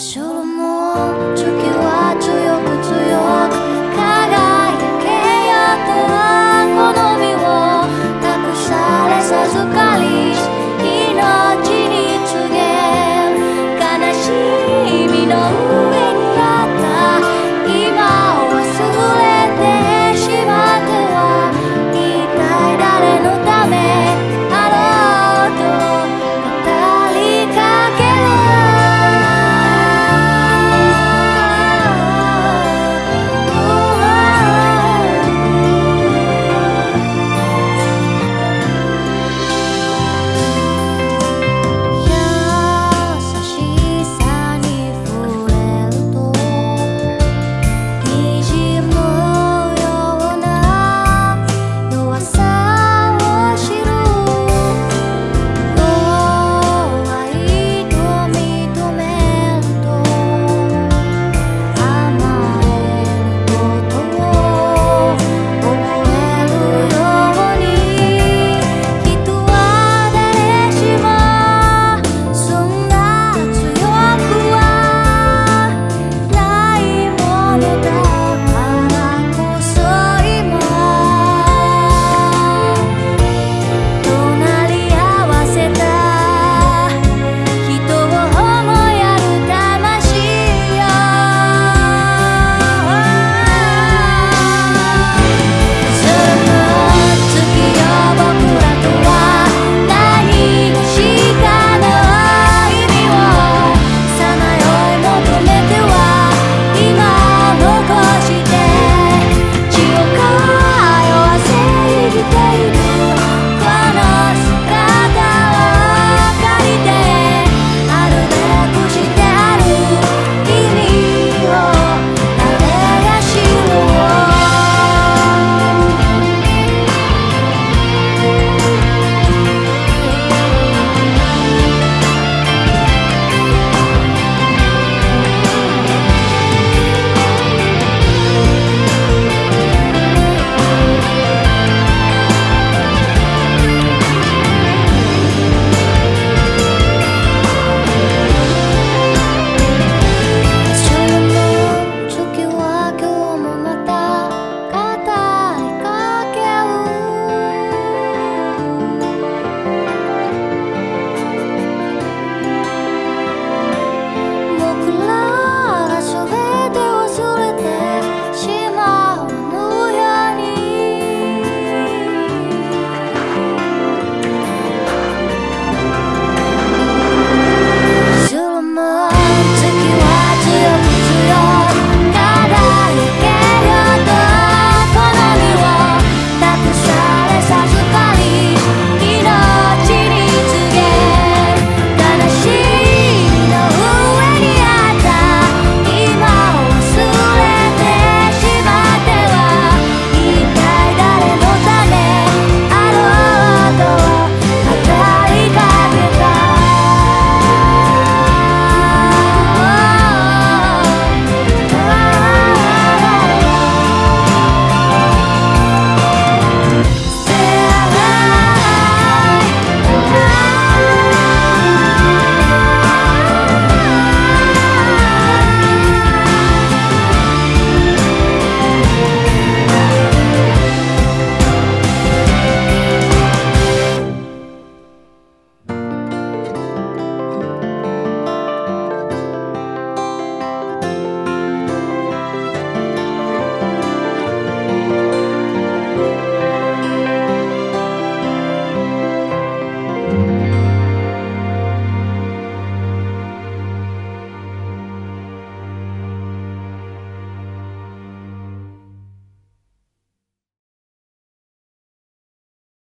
しょろの時は